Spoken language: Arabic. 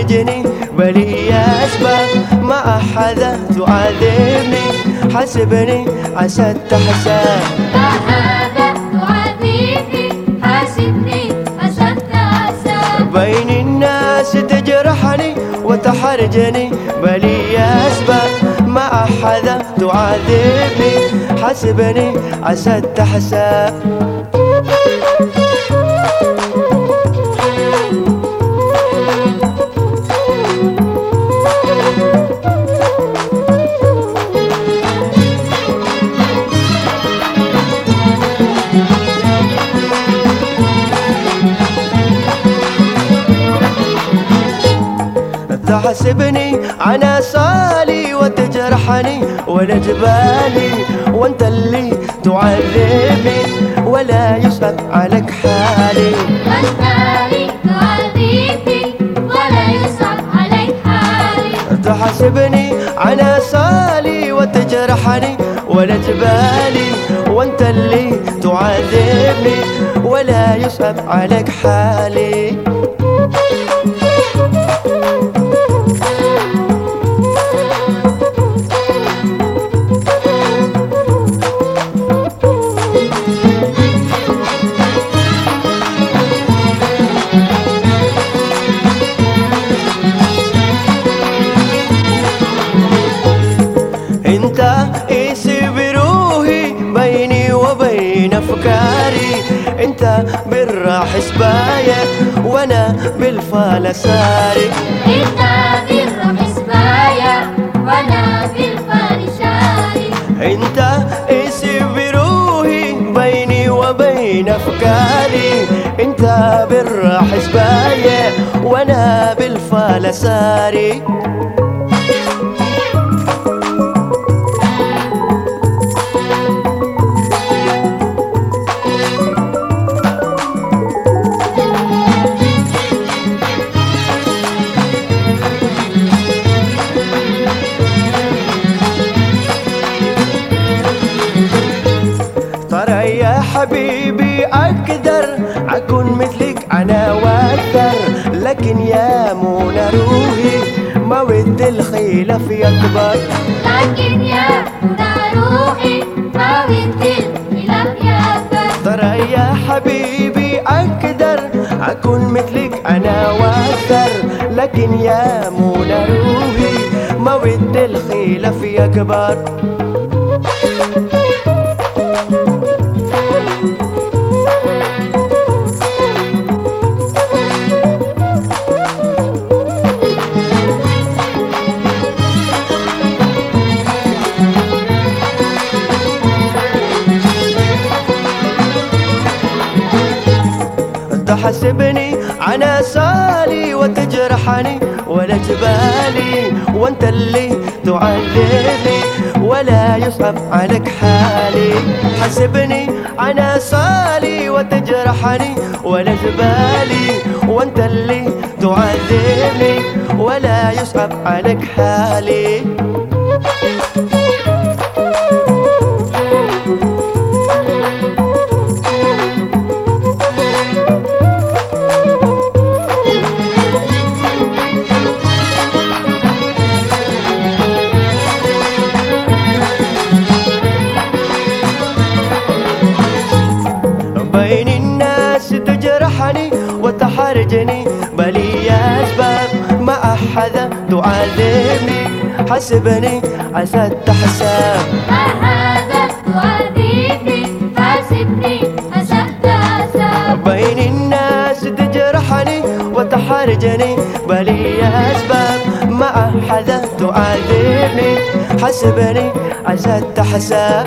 تجرحني وتحرجني بلي أسباب ما أحد تعذبني؟ حسبني عسى التحساب. بين الناس تجرحني وتحرجني بلي أسباب ما أحد تعذبني. حسبني عسى التحساب. تحسبني على صالي وتجرحني ولا جبالي وانت اللي تعذبني ولا يصعب عليك حالي. والتالي تعذبني ولا يصعب عليك حالي. تحسبني على صالي وتجرحني ولا جبالي وانت اللي تعذبني ولا يصعب عليك حالي. انت ايس بروحي بيني وبين افكاري. انت بالراح سبايا وأنا بالفلساري. انت بالروح سبايا وأنا بالفارشاري انت ايس بروحي بيني وبين افكاري. انت بالراح سبايا وأنا بالفلساري. ترى حبيبي أقدر أكون مثلك أنا وأكثر. لكن يا منى روحي ما ود الخلاف يكبر. لكن يا منى روحي ما ودي الخلاف يكبر. ترى يا حبيبي أقدر أكون مثلك أنا وأكثر. لكن يا منى روحي ما ود الخلاف يكبر. تحسبني على سالي وتجرحني ولا جبالي وانت اللي تعذبني ولا يصعب عليك حالي. حسبني على سالي وتجرحني ولا جبالي وانت اللي تعذبني ولا يصعب عليك حالي. وتحرجني بلي أسباب ما أحد تعذبني. حسبني عسى التحساب. تعذبني؟ حاسبني بين الناس تجرحني وتحرجني بلي أسباب ما أحد تعذبني. حسبني عسى التحساب.